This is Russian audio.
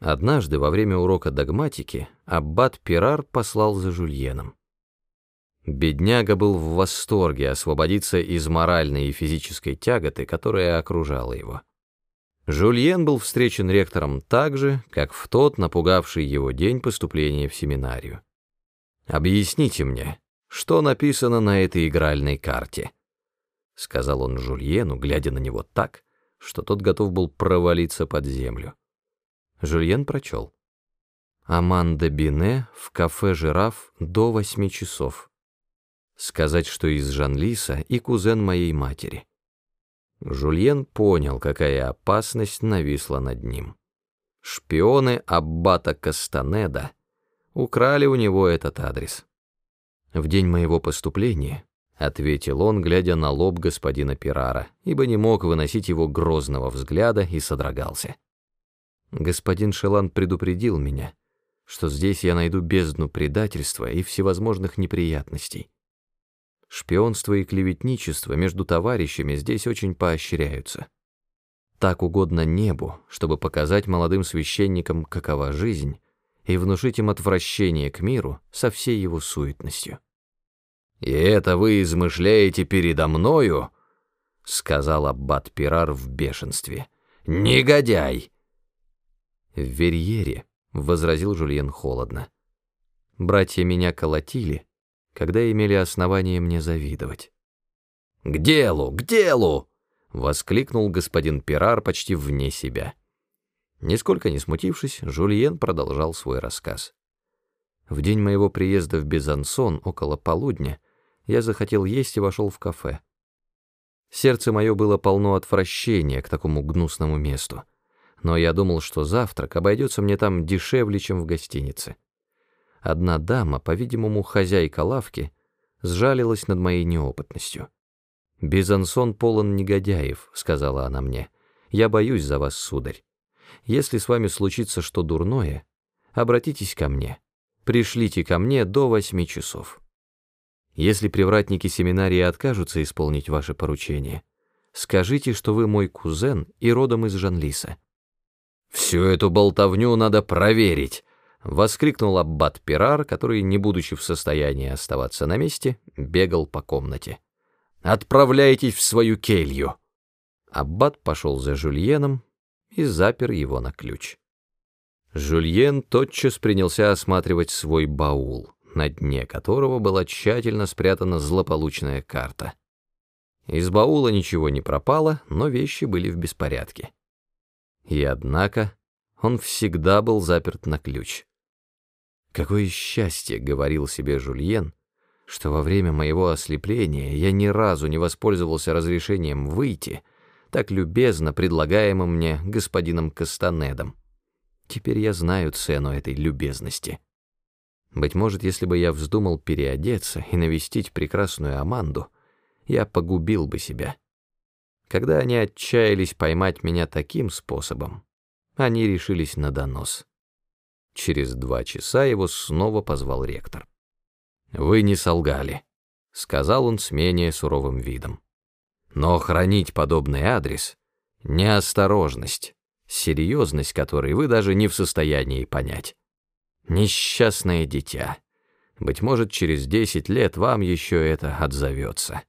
Однажды во время урока догматики аббат Пирар послал за Жульеном. Бедняга был в восторге освободиться из моральной и физической тяготы, которая окружала его. Жульен был встречен ректором так же, как в тот напугавший его день поступления в семинарию. «Объясните мне, что написано на этой игральной карте?» — сказал он Жульену, глядя на него так, что тот готов был провалиться под землю. Жюльен прочел. Аманда Бине в кафе «Жираф» до восьми часов. Сказать, что из Жанлиса и кузен моей матери. Жульен понял, какая опасность нависла над ним. Шпионы Аббата Кастанеда украли у него этот адрес. В день моего поступления, ответил он, глядя на лоб господина Пирара, ибо не мог выносить его грозного взгляда и содрогался. Господин Шелан предупредил меня, что здесь я найду бездну предательства и всевозможных неприятностей. Шпионство и клеветничество между товарищами здесь очень поощряются. Так угодно небу, чтобы показать молодым священникам, какова жизнь, и внушить им отвращение к миру со всей его суетностью. «И это вы измышляете передо мною?» — сказал аббат Пирар в бешенстве. «Негодяй!» «В Верьере», — возразил Жульен холодно. «Братья меня колотили, когда имели основание мне завидовать». «К делу, к делу!» — воскликнул господин Пирар почти вне себя. Нисколько не смутившись, Жульен продолжал свой рассказ. В день моего приезда в Безансон около полудня я захотел есть и вошел в кафе. Сердце мое было полно отвращения к такому гнусному месту но я думал, что завтрак обойдется мне там дешевле, чем в гостинице. Одна дама, по-видимому, хозяйка лавки, сжалилась над моей неопытностью. «Безансон полон негодяев», — сказала она мне. «Я боюсь за вас, сударь. Если с вами случится что дурное, обратитесь ко мне. Пришлите ко мне до восьми часов. Если привратники семинарии откажутся исполнить ваше поручение, скажите, что вы мой кузен и родом из Жанлиса. «Всю эту болтовню надо проверить!» — воскликнул аббат Пирар, который, не будучи в состоянии оставаться на месте, бегал по комнате. «Отправляйтесь в свою келью!» Аббат пошел за Жульеном и запер его на ключ. Жульен тотчас принялся осматривать свой баул, на дне которого была тщательно спрятана злополучная карта. Из баула ничего не пропало, но вещи были в беспорядке. И однако он всегда был заперт на ключ. «Какое счастье!» — говорил себе Жульен, что во время моего ослепления я ни разу не воспользовался разрешением выйти, так любезно предлагаемым мне господином Кастанедом. Теперь я знаю цену этой любезности. Быть может, если бы я вздумал переодеться и навестить прекрасную Аманду, я погубил бы себя. Когда они отчаялись поймать меня таким способом, они решились на донос. Через два часа его снова позвал ректор. «Вы не солгали», — сказал он с менее суровым видом. «Но хранить подобный адрес — неосторожность, серьезность которой вы даже не в состоянии понять. Несчастное дитя. Быть может, через десять лет вам еще это отзовется».